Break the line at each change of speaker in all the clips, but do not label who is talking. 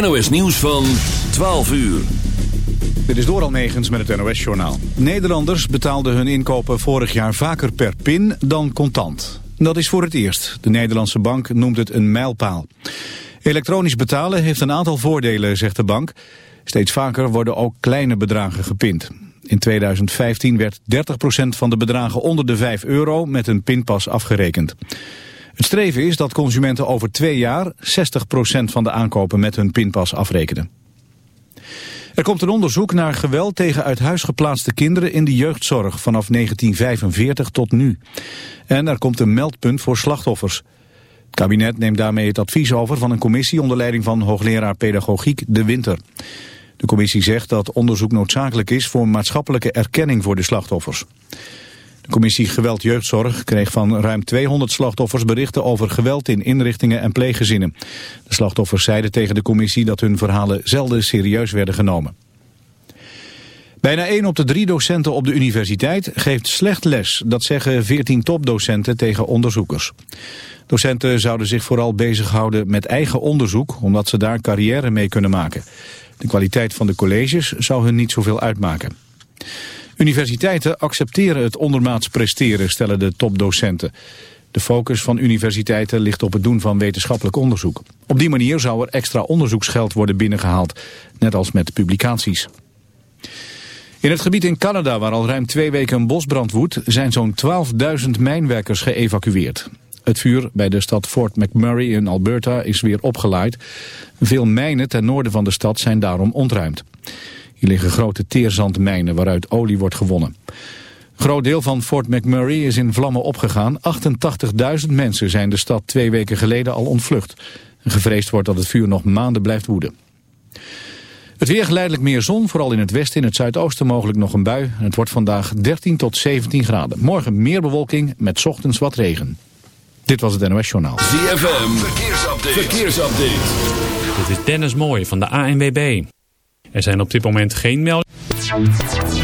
NOS nieuws van 12 uur.
Dit is Doral Negens met het NOS-journaal. Nederlanders betaalden hun inkopen vorig jaar vaker per pin dan contant. Dat is voor het eerst. De Nederlandse bank noemt het een mijlpaal. Elektronisch betalen heeft een aantal voordelen, zegt de bank. Steeds vaker worden ook kleine bedragen gepind. In 2015 werd 30% van de bedragen onder de 5 euro met een pinpas afgerekend. Het streven is dat consumenten over twee jaar 60% van de aankopen met hun pinpas afrekenen. Er komt een onderzoek naar geweld tegen uit huis geplaatste kinderen in de jeugdzorg vanaf 1945 tot nu. En er komt een meldpunt voor slachtoffers. Het kabinet neemt daarmee het advies over van een commissie onder leiding van hoogleraar pedagogiek De Winter. De commissie zegt dat onderzoek noodzakelijk is voor maatschappelijke erkenning voor de slachtoffers. De commissie Geweld Jeugdzorg kreeg van ruim 200 slachtoffers berichten over geweld in inrichtingen en pleeggezinnen. De slachtoffers zeiden tegen de commissie dat hun verhalen zelden serieus werden genomen. Bijna 1 op de drie docenten op de universiteit geeft slecht les. Dat zeggen 14 topdocenten tegen onderzoekers. Docenten zouden zich vooral bezighouden met eigen onderzoek... omdat ze daar carrière mee kunnen maken. De kwaliteit van de colleges zou hun niet zoveel uitmaken. Universiteiten accepteren het ondermaats presteren, stellen de topdocenten. De focus van universiteiten ligt op het doen van wetenschappelijk onderzoek. Op die manier zou er extra onderzoeksgeld worden binnengehaald, net als met publicaties. In het gebied in Canada, waar al ruim twee weken een bosbrand woedt, zijn zo'n 12.000 mijnwerkers geëvacueerd. Het vuur bij de stad Fort McMurray in Alberta is weer opgeleid. Veel mijnen ten noorden van de stad zijn daarom ontruimd. Hier liggen grote teerzandmijnen waaruit olie wordt gewonnen. Een groot deel van Fort McMurray is in vlammen opgegaan. 88.000 mensen zijn de stad twee weken geleden al ontvlucht. En gevreesd wordt dat het vuur nog maanden blijft woeden. Het weer geleidelijk meer zon, vooral in het westen en het zuidoosten mogelijk nog een bui. En het wordt vandaag 13 tot 17 graden. Morgen meer bewolking met ochtends wat regen. Dit was het NOS Journaal.
ZFM, verkeersupdate. verkeersupdate.
Dit is Dennis Mooij van de ANWB. Er zijn op dit moment geen meldingen.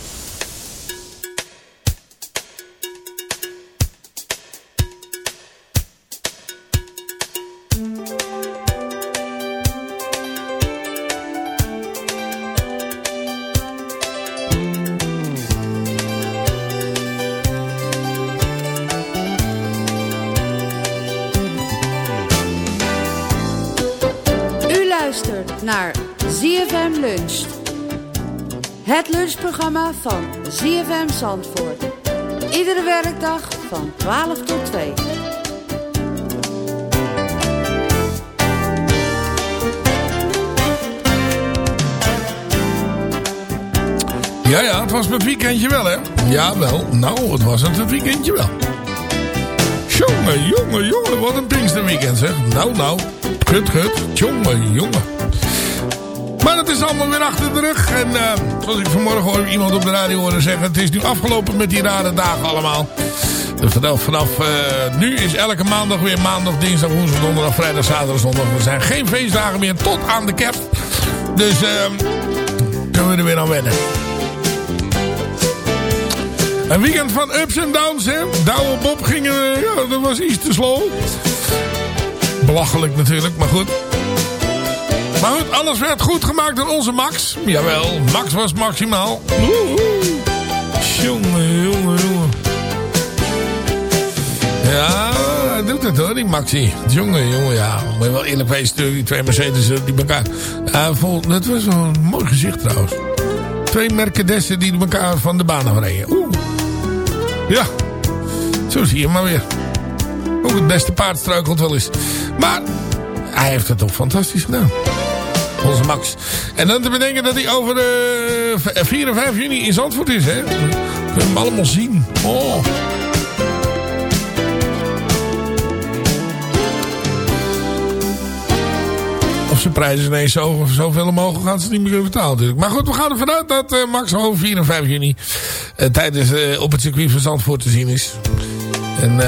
Lunchprogramma van ZFM Zandvoort. Iedere werkdag van 12 tot 2.
Ja, ja, het was mijn weekendje wel, hè? Jawel, nou, het was het weekendje wel. Jongen, jongen, jongen, wat een Pinksterweekend, zeg. Nou, nou, gut, gut, jongen, jongen. Is allemaal weer achter de rug. En uh, zoals ik vanmorgen iemand op de radio horen zeggen... het is nu afgelopen met die rare dagen allemaal. Dus vanaf, vanaf uh, nu is elke maandag weer maandag, dinsdag, woensdag, donderdag, vrijdag, zaterdag, zondag. Er zijn geen feestdagen meer tot aan de kerst. Dus uh, kunnen we er weer aan wennen. Een weekend van ups en downs, hè. Douwe Bob ging, uh, ja, dat was iets te slow. Belachelijk natuurlijk, maar goed. Maar goed, alles werd goed gemaakt door onze Max. Jawel, Max was maximaal. Jongen, jongen, jongen. Ja, hij doet het hoor, die Maxi. Jongen, jongen, ja. Moet je wel eerlijk wezen, die twee Mercedes die elkaar... Ja, vol, dat was een mooi gezicht trouwens. Twee Mercedessen die elkaar van de baan afreden. Oeh. Ja, zo zie je maar weer. Ook het beste paard struikelt wel eens. Maar hij heeft het toch fantastisch gedaan. Onze Max. En dan te bedenken dat hij over de 4 en 5 juni in Zandvoort is. Hè? We kunnen hem allemaal zien. Oh. Of zijn prijzen ineens zo, zoveel omhoog gaan ze niet meer kunnen vertalen natuurlijk. Maar goed, we gaan ervan uit dat uh, Max over 4 en 5 juni uh, tijdens op het circuit van Zandvoort te zien is. En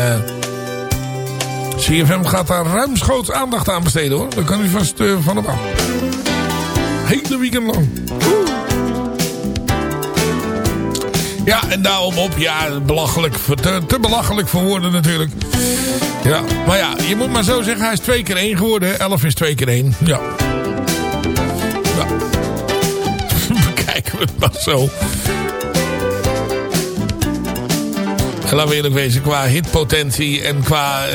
CFM gaat daar ruimschoots aandacht aan besteden hoor. Daar kan u vast van op aan. Hele weekend lang. Ja, en daarom op. Ja, belachelijk. Te, te, belachelijk voor woorden natuurlijk. Ja, maar ja, je moet maar zo zeggen. Hij is twee keer één geworden. Elf is twee keer één. Ja. ja. Bekijken we het maar zo. En laten we eerlijk wezen, qua hitpotentie en qua uh,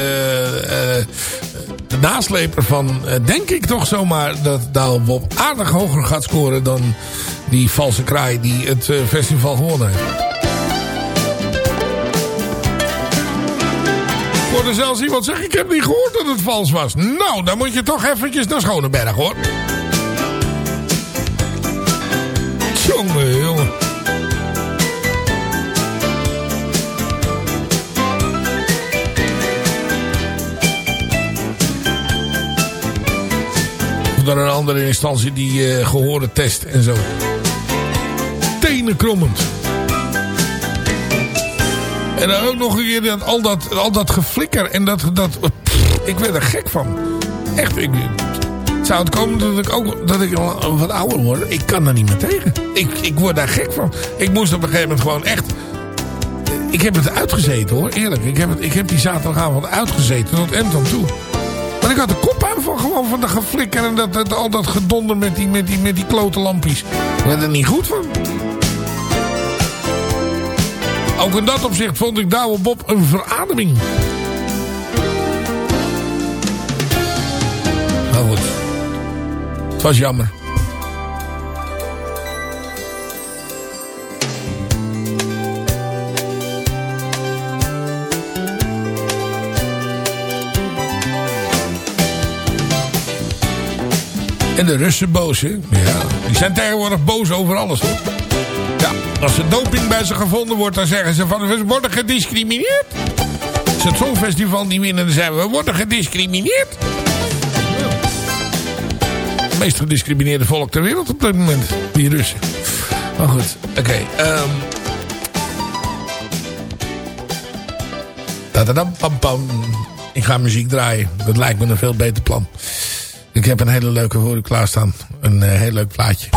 de nasleper van, uh, denk ik toch zomaar dat Douwe Bob aardig hoger gaat scoren dan die valse kraai die het festival gewonnen heeft. Hoorde zelfs iemand zeggen, ik heb niet gehoord dat het vals was. Nou, dan moet je toch eventjes naar Schoneberg hoor. Jongen, jongen. Dan een andere instantie die uh, gehoren test en zo. Tenenkrommend. En dan ook nog een keer dat, al, dat, al dat geflikker en dat... dat ik werd er gek van. Echt, ik, zou het komen dat ik ook dat ik wat ouder word. Ik kan daar niet meer tegen. Ik, ik word daar gek van. Ik moest op een gegeven moment gewoon echt... Ik heb het uitgezeten hoor, eerlijk. Ik heb, het, ik heb die zaterdagavond uitgezeten tot en dan toe. Ik had de kop aan van gewoon van de geflikker en dat, dat, al dat gedonder met die, met die, met die klote lampjes. Ik werd er niet goed van. Ook in dat opzicht vond ik Douwe Bob een verademing. Maar goed. Het was jammer. En de Russen boos? Ja, die zijn tegenwoordig boos over alles, hoor. Ja, als er doping bij ze gevonden wordt, dan zeggen ze van... we worden gediscrimineerd. Als het Songfestival niet winnen, dan zeggen we... we worden gediscrimineerd. Het meest gediscrimineerde volk ter wereld op dit moment. Die Russen. Maar goed, oké. Okay, um... pam pam. Ik ga muziek draaien. Dat lijkt me een veel beter plan. Ik heb een hele leuke u klaarstaan. Een uh, heel leuk plaatje.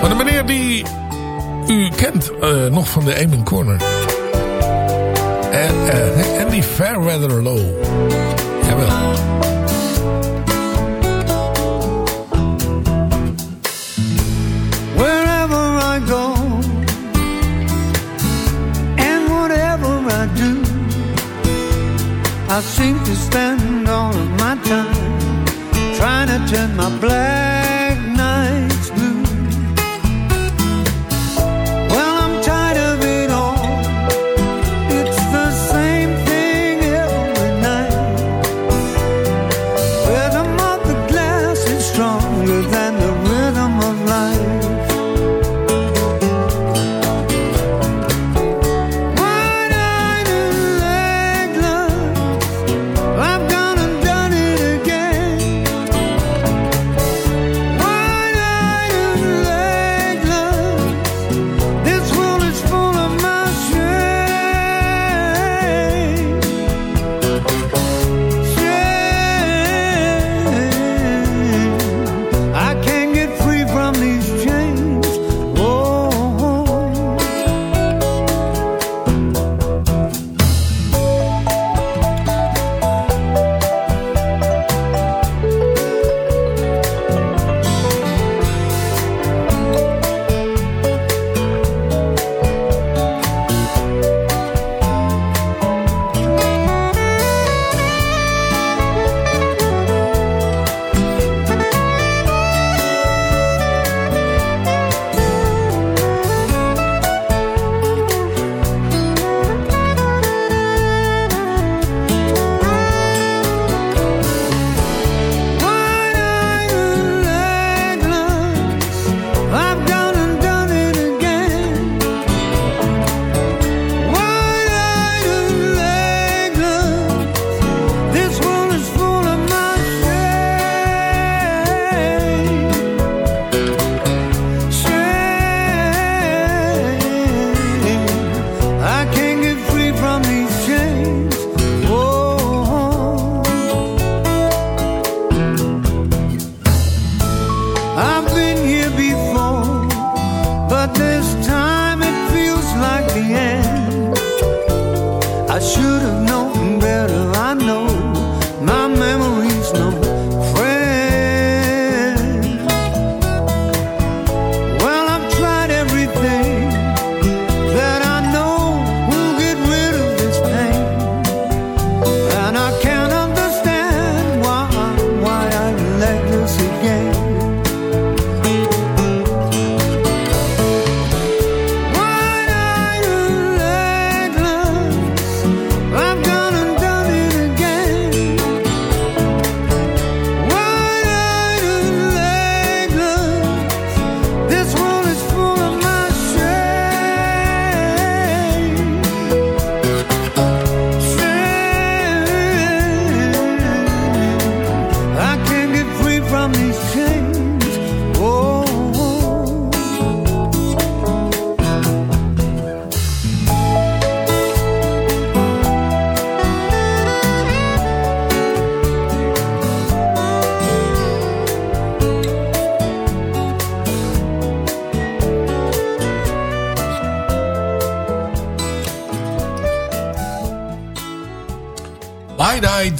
Van de meneer die u kent uh, nog van de Amen Corner. En, en die Fairweather Low. Jawel.
I seem to spend all of my time Trying to turn my black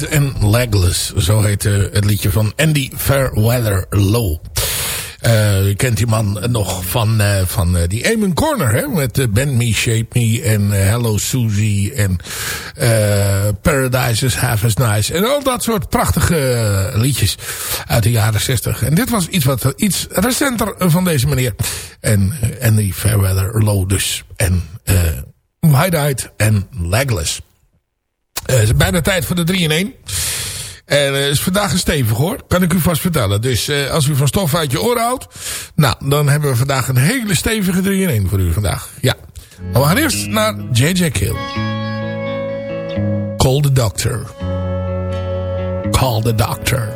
And Legless.
Zo heet eh, het liedje van Andy Fairweather Low. Eh, je kent die man nog van, eh, van eh, die Eamon Corner. Hè? Met eh, Bend Me, Shape Me en eh, Hello Susie. En eh, Paradise is Half as Nice. En al dat soort prachtige eh, liedjes uit de jaren 60. En dit was iets, wat, iets recenter van deze meneer. En eh, Andy Fairweather Low dus. En eh Wide-Eyed en Legless. Eh, het is bijna tijd voor de 3 in 1. En het is vandaag een stevig hoor. Kan ik u vast vertellen. Dus eh, als u van stof uit je oren houdt. Nou, dan hebben we vandaag een hele stevige 3 in 1 voor u vandaag. Ja. Maar we gaan eerst naar J.J. Kill. Call the doctor. Call the doctor.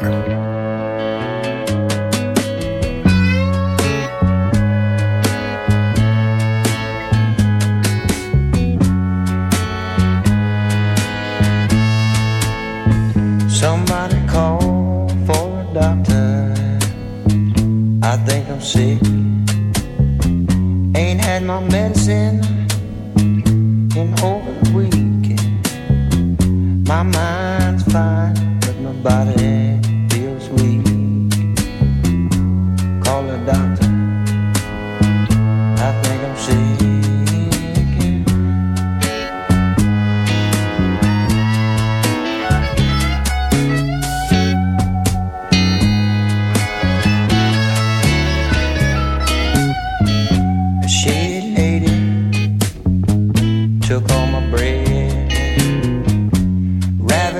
Think I'm sick. Ain't had my medicine in over a week. My mind's fine, but my body feels weak. Call a doctor. I think I'm sick.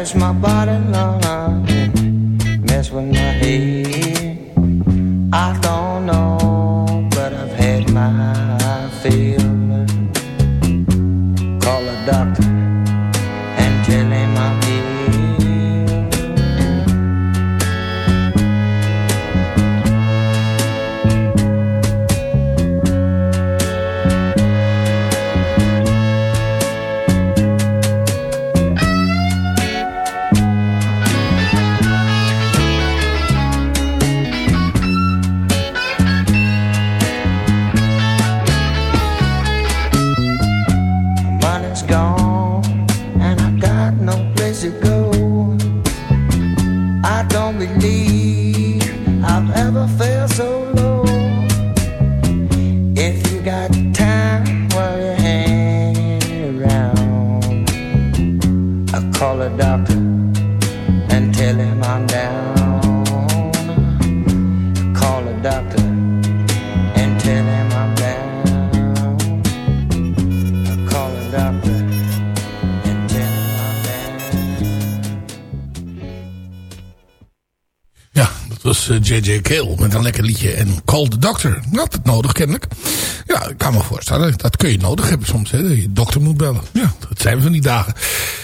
Ravished my body long, and messed with my head. I don't know, but I've had my fill.
J.J. Cale met een lekker liedje. En Call the Doctor. Dat het nodig kennelijk. Ja, ik kan me voorstellen. Dat kun je nodig hebben soms. Hè, je dokter moet bellen. Ja, dat zijn van die dagen.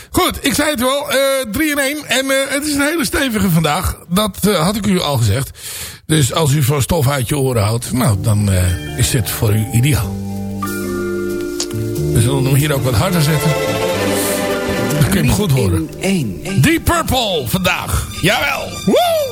Goed, ik zei het wel. eh 3 in 1. En eh, het is een hele stevige vandaag. Dat eh, had ik u al gezegd. Dus als u van stof uit je oren houdt. Nou, dan eh, is dit voor u ideaal. We zullen hem hier ook wat harder zetten. Dan kun je hem goed horen. Deep Purple vandaag. Jawel. Woe!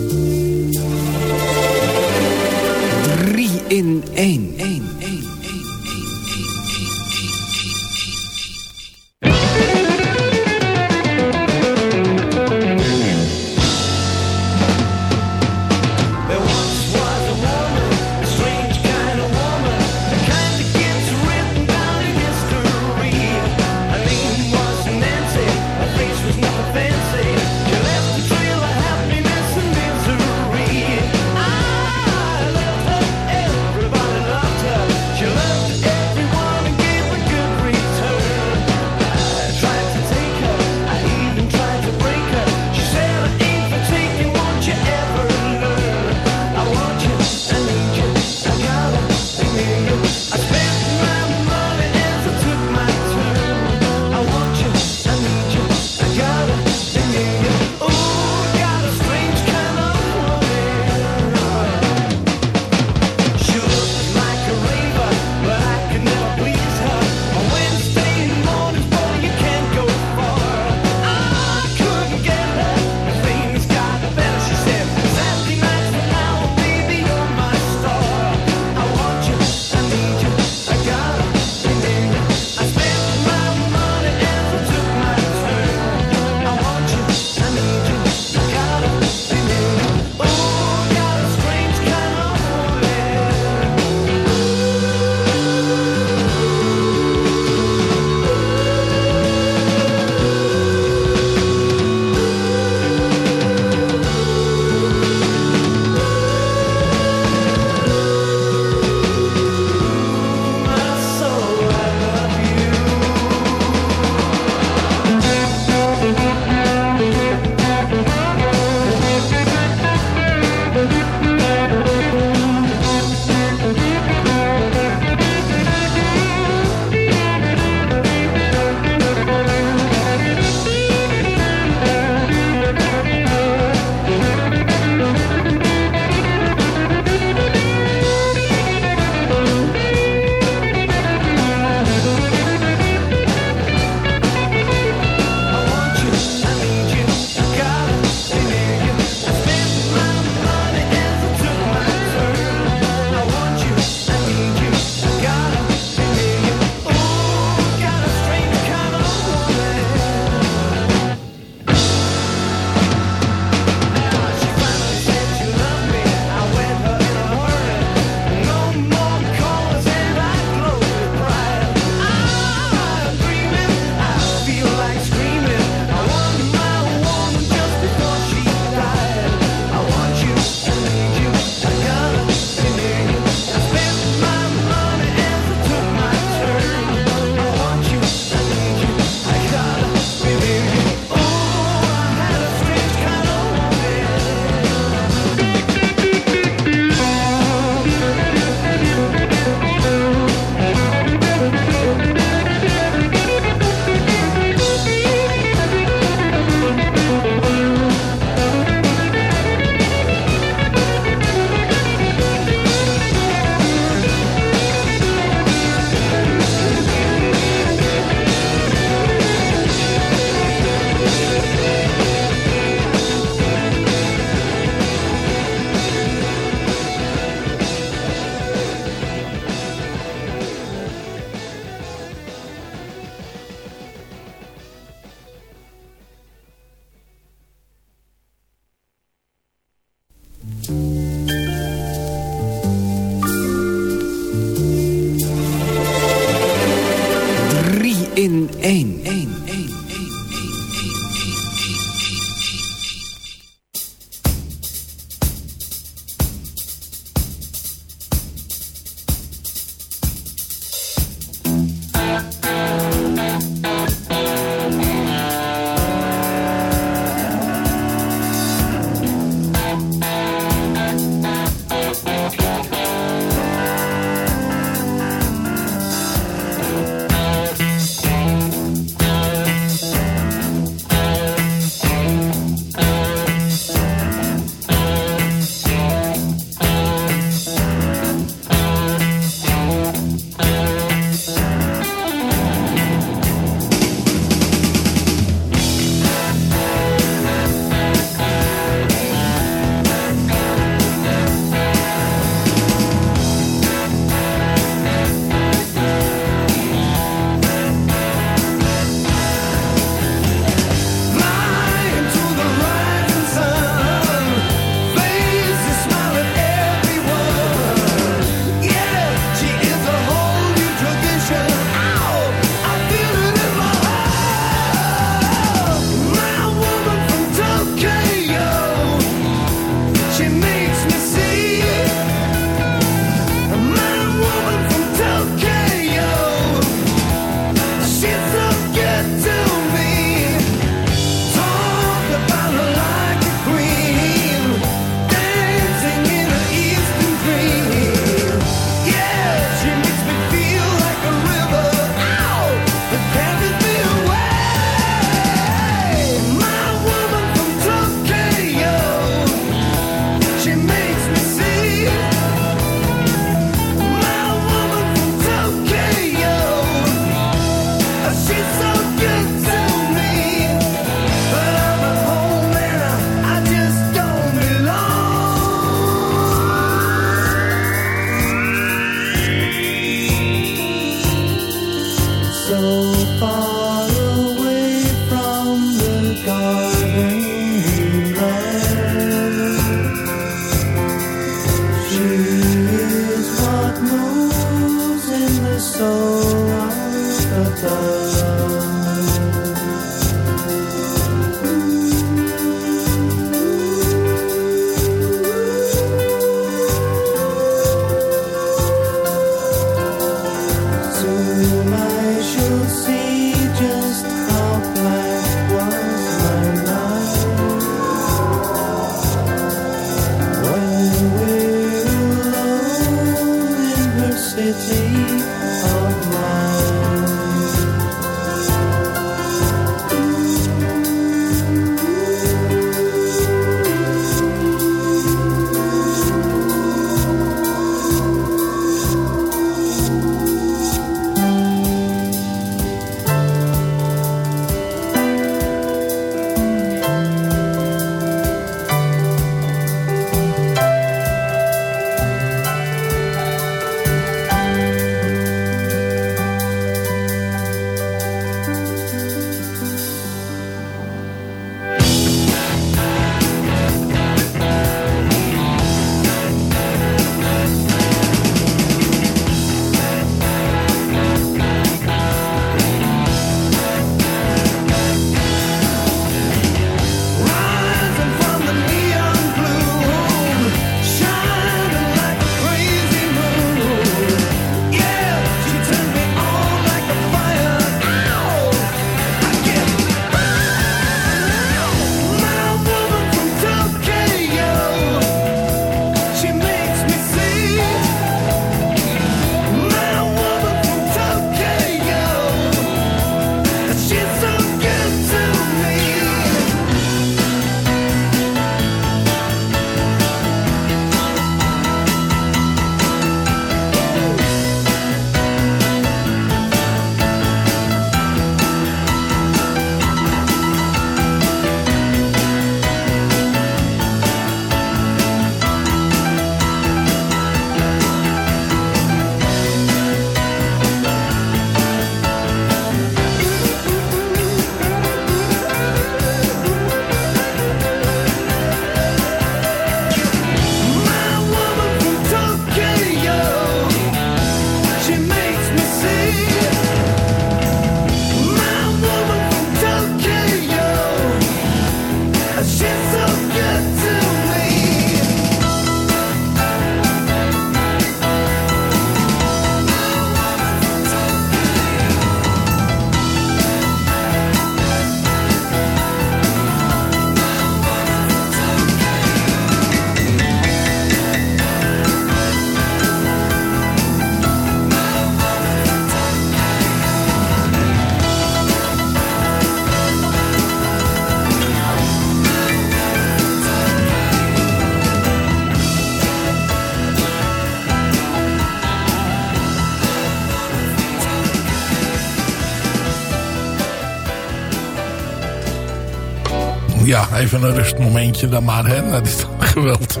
Even
een rustmomentje dan maar, hè. Dat is geweld.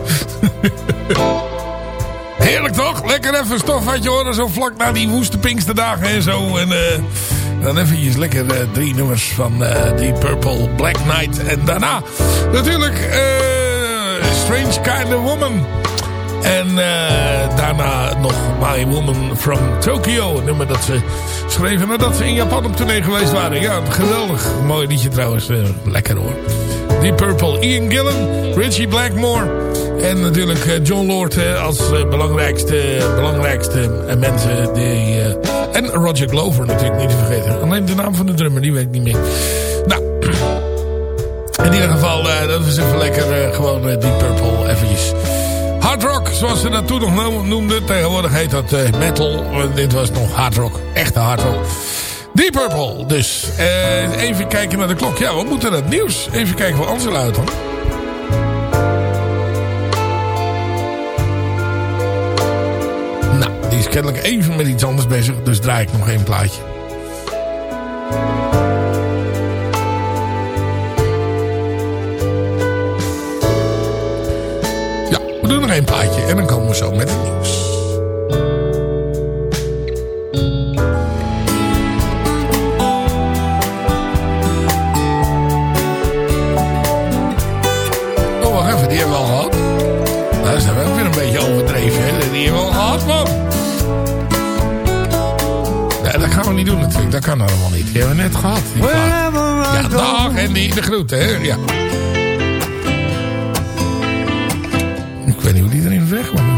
Heerlijk toch? Lekker even een stofvatje horen, zo vlak na die woeste Pinksterdagen en zo. En eh, dan eventjes lekker eh, drie nummers van eh Deep Purple, Black Knight. En daarna natuurlijk Strange Kind of Woman. En daarna nog My Woman from Tokyo. Een nummer dat ze schreven nadat ze in Japan op tournee geweest waren. Ja, geweldig mooi liedje trouwens. Lekker hoor. Deep Purple, Ian Gillan, Richie Blackmore. En natuurlijk eh, John Lord eh, als eh, belangrijkste, belangrijkste mensen. Die, en Roger Glover natuurlijk niet te vergeten. Alleen de naam van de drummer, die weet ik niet meer. Nou, in ieder geval, dat was even lekker gewoon Deep Purple eventjes. Hard rock, zoals ze dat toen nog no- noemden. Tegenwoordig heet dat metal. dit was nog hard rock. Echte hard rock. Deep Purple. Dus even kijken naar de klok. Ja, wat moet er het nieuws? Even kijken hoe Angela uit. Nou, die is kennelijk even met iets anders bezig. Dus draai ik nog één plaatje. Ja, we doen nog één plaatje. En dan komen we zo met het nieuws. Die hebben we al gehad. Nou, zijn we ook weer een beetje overdreven. Hè? Die hebben we al gehad, man. Nee, dat gaan we niet doen natuurlijk. Dat kan allemaal niet. Die hebben we net gehad. die Ja, dag Andy. De groeten, hè. Ja. Ik weet niet hoe die erin weg kwam. Nou, oké.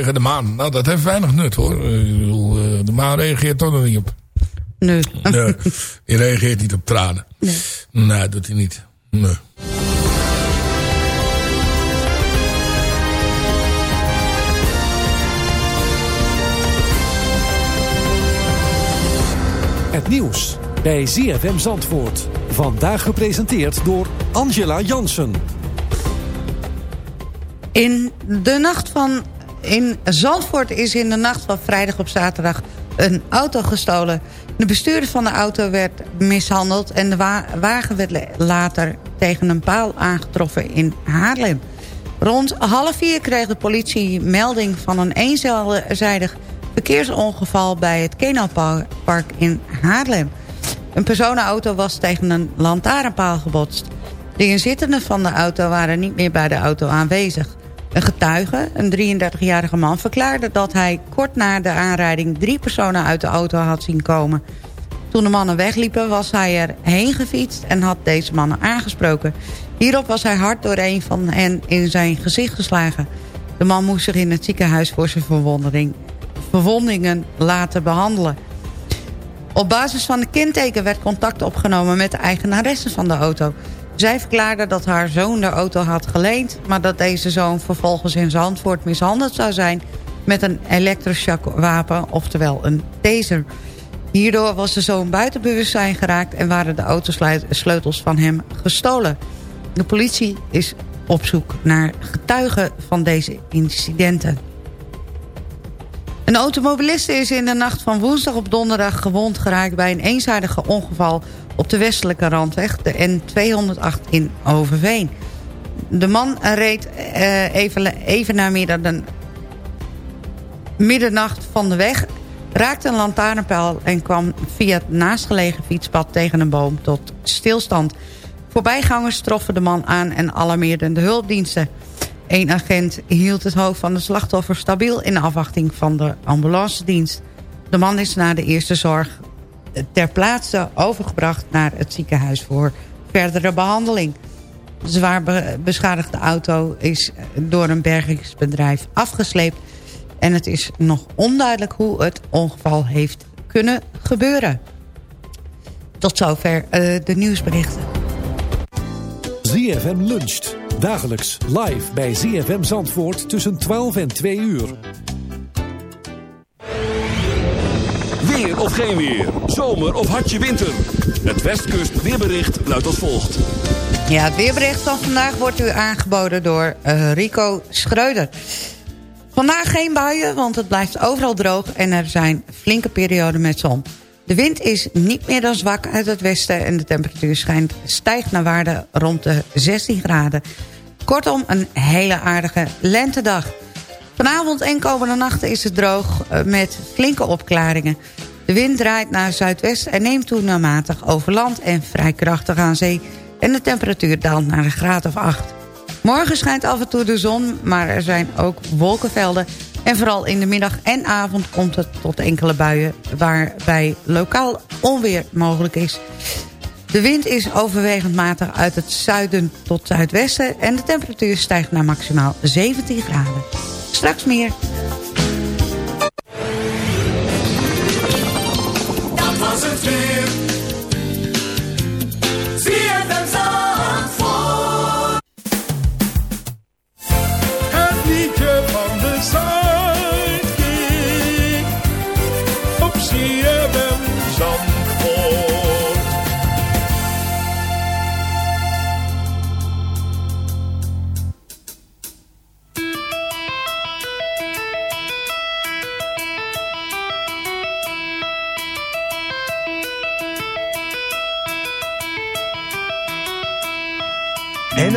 tegen de maan. Nou, dat heeft weinig nut hoor. Eh, ik bedoel, eh, de maan reageert toch nog niet op.
Nee.
Nee, die reageert niet op tranen. Nee. Nee, doet hij niet. Nee.
Het nieuws bij ZFM Zandvoort. Vandaag gepresenteerd door Angela Jansen.
In de nacht van... In Zandvoort is in de nacht van vrijdag op zaterdag een auto gestolen. De bestuurder van de auto werd mishandeld... en de wa- wagen werd later tegen een paal aangetroffen in Haarlem. Rond half vier kreeg de politie melding van een eenzijdig verkeersongeval... bij het Kenalpark in Haarlem. Een personenauto was tegen een lantaarnpaal gebotst. De inzittenden van de auto waren niet meer bij de auto aanwezig. Een getuige, een 33-jarige man, verklaarde dat hij kort na de aanrijding... drie personen uit de auto had zien komen. Toen de mannen wegliepen was hij er heen gefietst en had deze mannen aangesproken. Hierop was hij hard door een van hen in zijn gezicht geslagen. De man moest zich in het ziekenhuis voor zijn verwondering, verwondingen laten behandelen. Op basis van de kenteken werd contact opgenomen met de eigenaresse van de auto. Zij verklaarde dat haar zoon de auto had geleend... maar dat deze zoon vervolgens in Zandvoort mishandeld zou zijn... met een elektroshockwapen, oftewel een taser. Hierdoor was de zoon buiten bewustzijn geraakt... en waren de autosleutels van hem gestolen. De politie is op zoek naar getuigen van deze incidenten. Een automobiliste is in de nacht van woensdag op donderdag gewond geraakt... bij een eenzijdige ongeval op de westelijke randweg, de N208 in Overveen. De man reed uh, even, even na middernacht van de weg... raakte een lantaarnpaal en kwam via het naastgelegen fietspad tegen een boom tot stilstand. Voorbijgangers troffen de man aan en alarmeerden de hulpdiensten. Eén agent hield het hoofd van de slachtoffer stabiel... in afwachting van de ambulancedienst. De man is na de eerste zorg ter plaatse overgebracht... naar het ziekenhuis voor verdere behandeling. De zwaar beschadigde auto is door een bergingsbedrijf afgesleept... en het is nog onduidelijk hoe het ongeval heeft kunnen gebeuren. Tot zover uh, de nieuwsberichten.
ZFM luncht. Dagelijks live bij ZFM Zandvoort tussen 12 en 2 uur.
Of geen weer. Zomer of hartje winter. Het Westkust weerbericht luidt als volgt.
Ja, het weerbericht van vandaag wordt u aangeboden door uh, Rico Schreuder. Vandaag geen buien, want het blijft overal droog... en er zijn flinke perioden met zon. De wind is niet meer dan zwak uit het westen... en de temperatuur schijnt, stijgt naar waarde rond de 16 graden. Kortom, een hele aardige lentedag. Vanavond en komende nachten is het droog eh, met flinke opklaringen. De wind draait naar zuidwest en neemt toe naar over land... en vrij krachtig aan zee. En de temperatuur daalt naar een graad of 8. Morgen schijnt af en toe de zon, maar er zijn ook wolkenvelden... En vooral in de middag en avond komt het tot enkele buien... waarbij lokaal onweer mogelijk is. De wind is overwegend matig uit het zuiden tot zuidwesten... en de temperatuur stijgt naar maximaal 17 graden. Straks meer.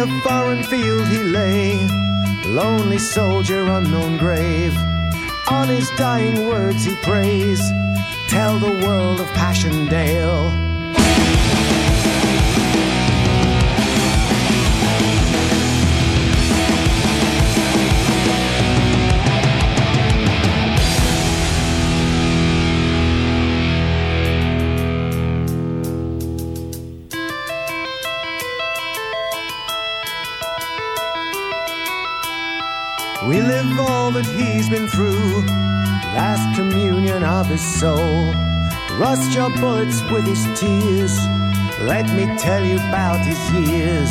A foreign field he lay, lonely soldier, unknown grave. On his dying words he prays, tell the world of Passchendaele. Been through, last communion of his soul. Rust your bullets with his tears. Let me tell you about his years.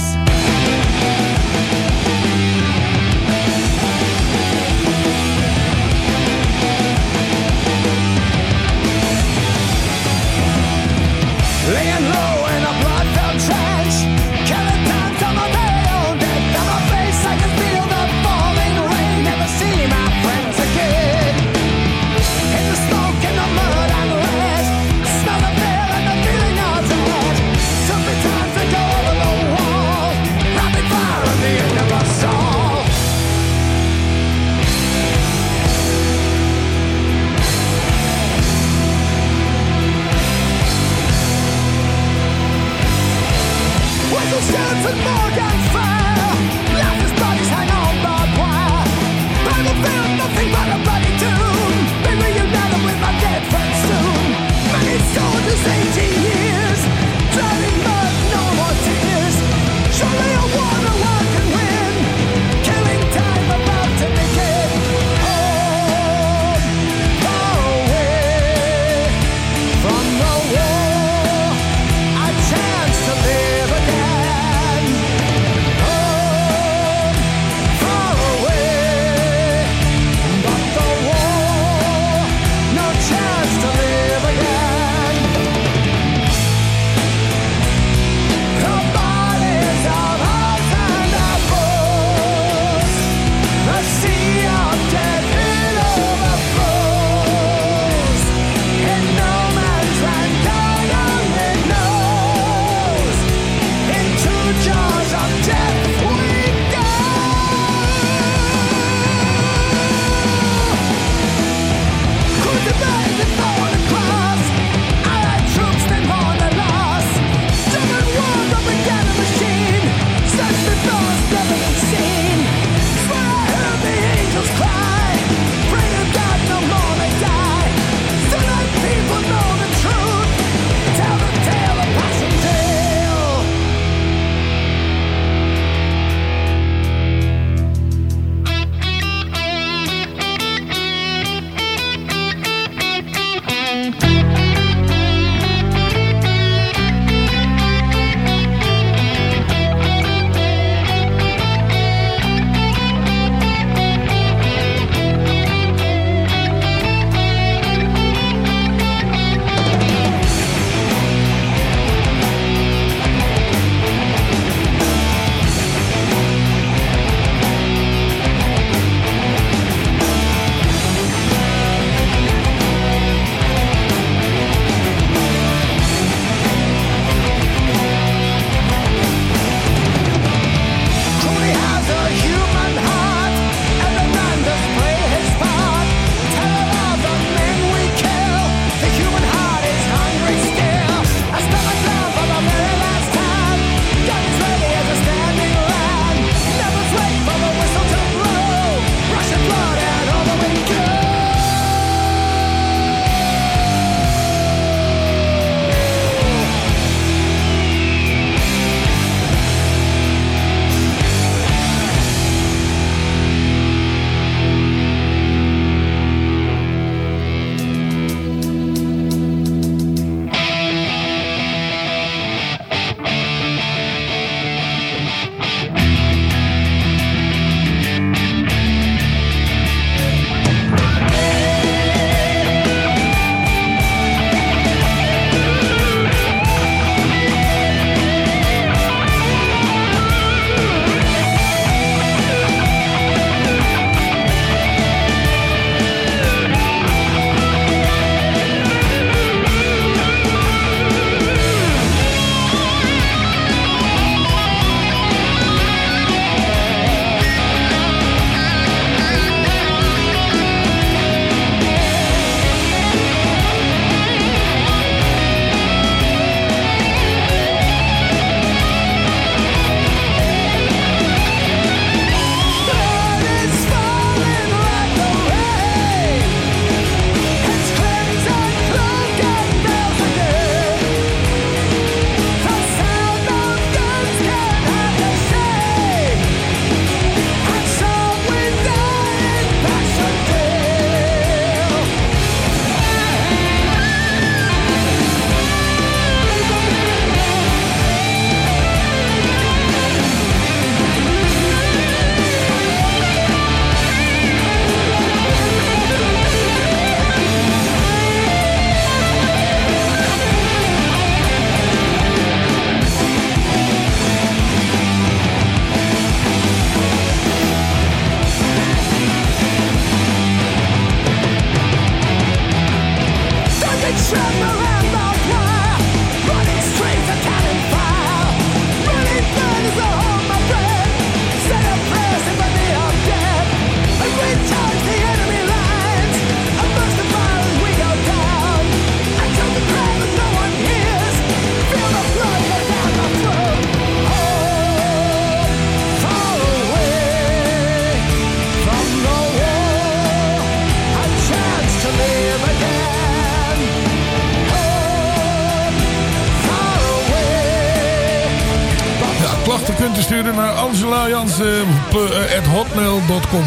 angelajansen.hotmail.com.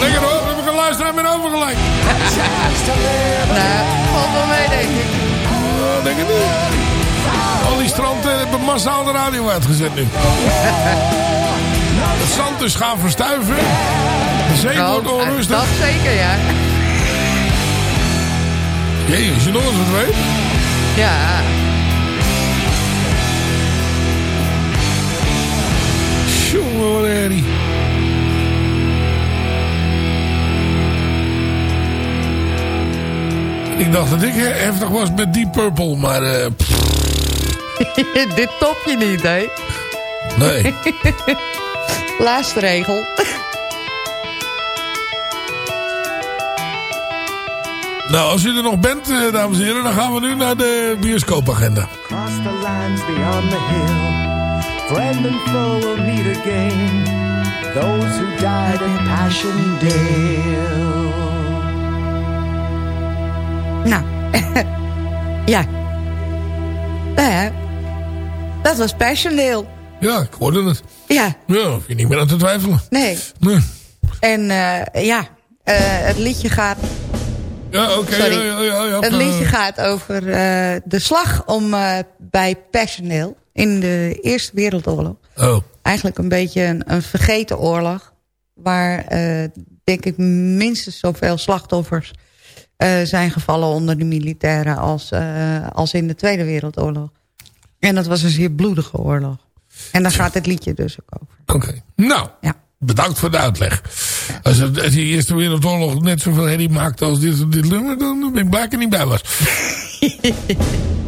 Lekker hoor, we hebben geen luisteraar meer overgelijk.
Nou, valt wel mee, denk ik.
Denk ik niet. Al die stranden hebben massaal de radio uitgezet nu. Het zand is gaan verstuiven. De zee wordt
Oh,
onrustig.
dat zeker, ja.
Jee, als je nog eens wat weet.
Ja.
Herrie. Ik dacht dat ik he- heftig was met Deep Purple, maar eh,
Dit top je niet, hè?
nee.
Laatste regel.
nou, als u er nog bent, eh, dames en heren, dan gaan we nu naar de bioscoopagenda.
Cross the lines beyond the hill. Friend and foe will meet again. Those who died in Passchendaele.
Nou, ja. Ja, dat was Passchendaele.
Ja, ik hoorde het.
Ja,
Ja, hoef je niet meer aan te twijfelen.
nee.
Nee.
En eh, ja, eh, het liedje gaat...
Ja, oké.
Sorry.
ja, ja, ja, ja,
Het liedje gaat over eh, de slag om eh, bij Passchendaele in de Eerste Wereldoorlog.
Oh,
Eigenlijk een beetje een, een vergeten oorlog. Waar, eh, denk ik, minstens zoveel slachtoffers eh, zijn gevallen onder de militairen als, eh, als in de Tweede Wereldoorlog. En dat was een zeer bloedige oorlog. En daar gaat het liedje dus ook over.
oké. Nou,
Ja.
bedankt voor de uitleg. Als, het, als die Eerste Wereldoorlog net zoveel herrie maakte als dit, dit nummer, dan ben ik blij dat ik er niet bij was.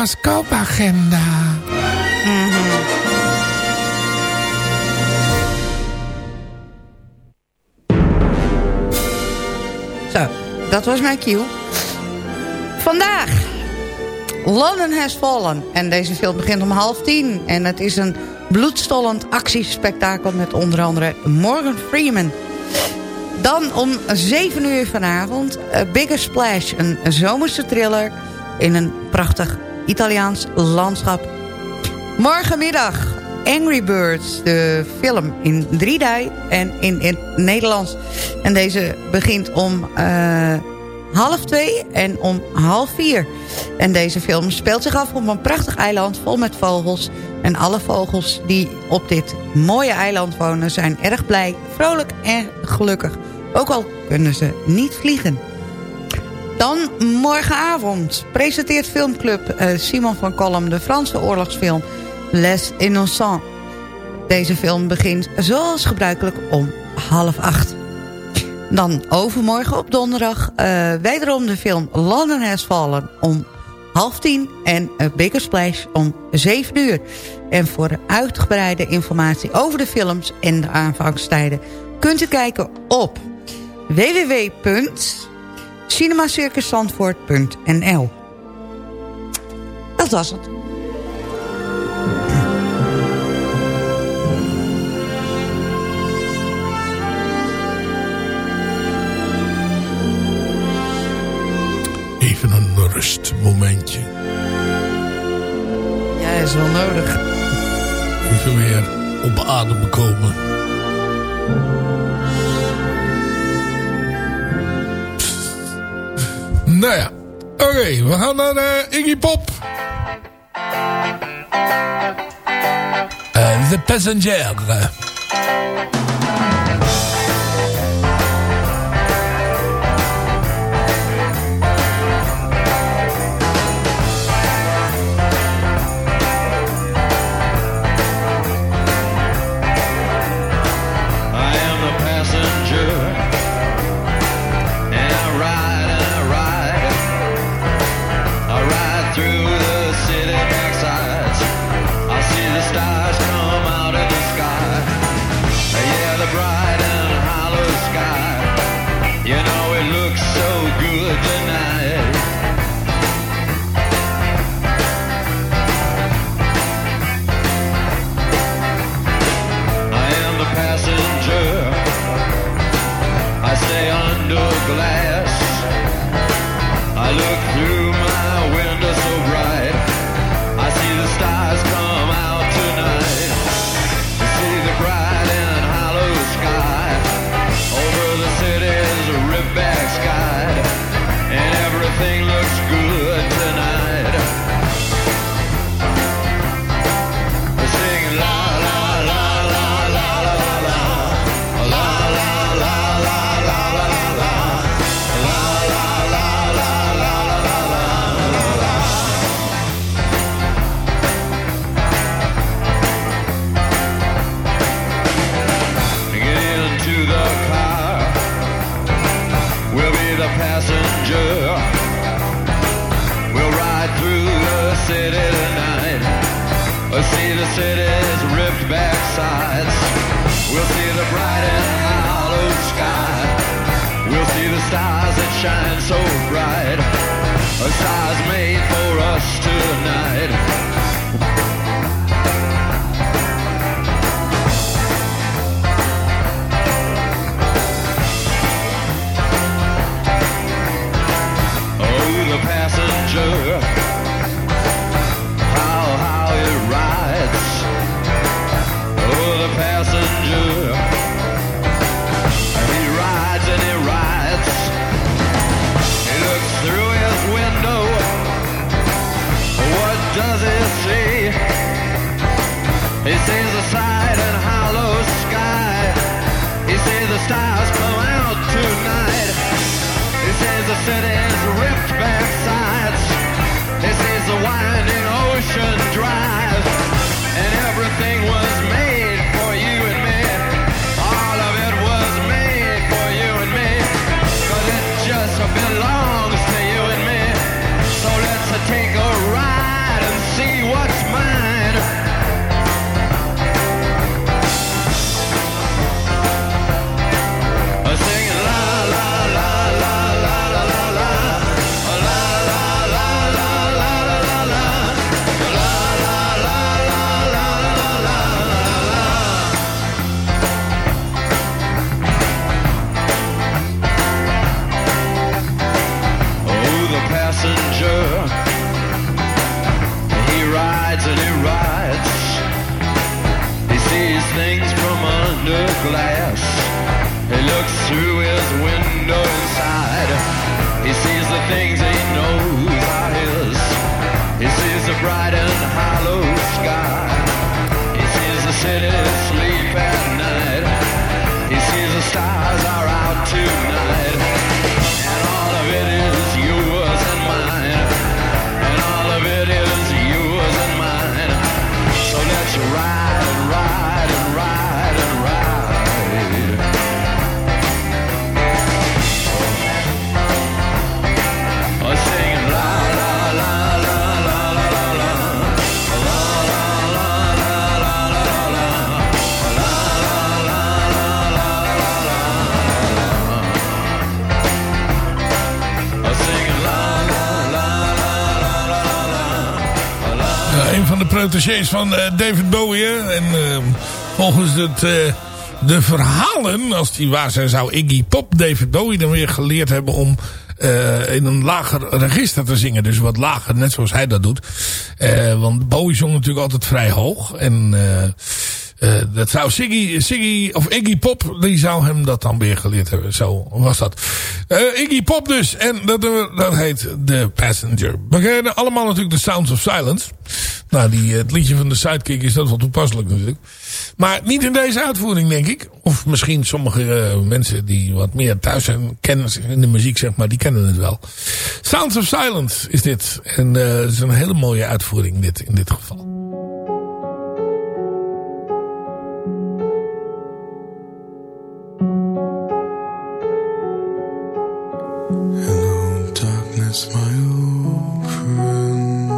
De bioscoopagenda.
Zo, dat was mijn cue. Vandaag. London has fallen. En deze film begint om half tien. En het is een bloedstollend actiespektakel met onder andere Morgan Freeman. Dan om 7 uur vanavond A Bigger Splash. Een zomerse thriller in een prachtig Italiaans landschap. Morgenmiddag Angry Birds, de film in 3D en in, in het Nederlands. En deze begint om eh, half twee en om half vier. En deze film speelt zich af op een prachtig eiland vol met vogels. En alle vogels die op dit mooie eiland wonen zijn erg blij, vrolijk en gelukkig. Ook al kunnen ze niet vliegen. Dan morgenavond presenteert filmclub eh, Simon van Kolm de Franse oorlogsfilm Les Innocents. Deze film begint zoals gebruikelijk om half acht. Dan overmorgen op donderdag eh, wederom de film London Has om half tien en A om zeven uur. En voor uitgebreide informatie over de films en de aanvangstijden kunt u kijken op www.cinemacircuszandvoort.nl Dat was het.
Even een rustmomentje.
Ja, is wel nodig.
Even weer op adem komen. Nou ja, oké, we gaan naar eh, Iggy Pop. Eh, The Passenger.
cry does he see? He sees the side and hollow sky. He sees the stars come out tonight. He sees the city's
protégés van eh, David Bowie. En eh, volgens het, eh, de verhalen, als die waar zijn, zou Iggy Pop David Bowie dan weer geleerd hebben om eh, in een lager register te zingen. Dus wat lager, net zoals hij dat doet. Want Bowie zong natuurlijk altijd vrij hoog. En eh, dat zou Siggy, Siggy of Iggy Pop, die zou hem dat dan weer geleerd hebben. Zo was dat. Eh, Iggy Pop dus. En dat, nummer, dat heet The Passenger. We kennen allemaal natuurlijk The Sounds of Silence. Nou, die, het liedje van de Sidekick is dat wel toepasselijk natuurlijk. Maar niet in deze uitvoering, denk ik. Of misschien sommige eh, mensen die wat meer thuis zijn, kennen in de muziek, zeg maar, die kennen het wel. Sounds of Silence is dit. En eh, het is een hele mooie uitvoering dit, in dit geval.
Darkness, my old friend.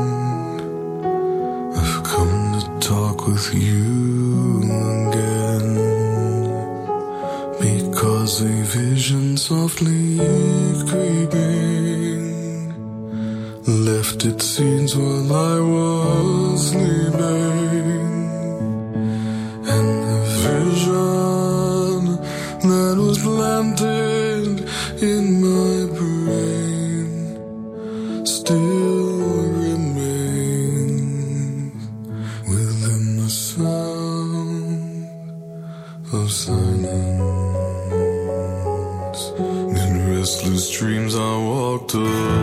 I've come to talk with you again. Because a vision softly creeping left its seeds while I was sleeping. And the vision that was planted in my silence. In restless dreams, I walked alone.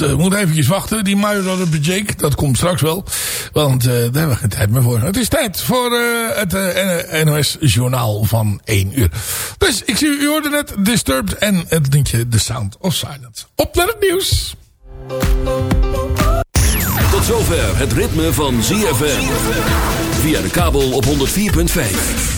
Eh, moet eventjes wachten. Die Mario op Jake, dat komt straks wel. Want eh, daar hebben we geen tijd meer voor. Het is tijd voor eh, het eh, NOS Journaal van 1 uur. Dus ik zie u hoorde net Disturbed en het liedje The Sound of Silence. Op naar het nieuws.
Tot zover het ritme van ZFM. Via de kabel op 104.5.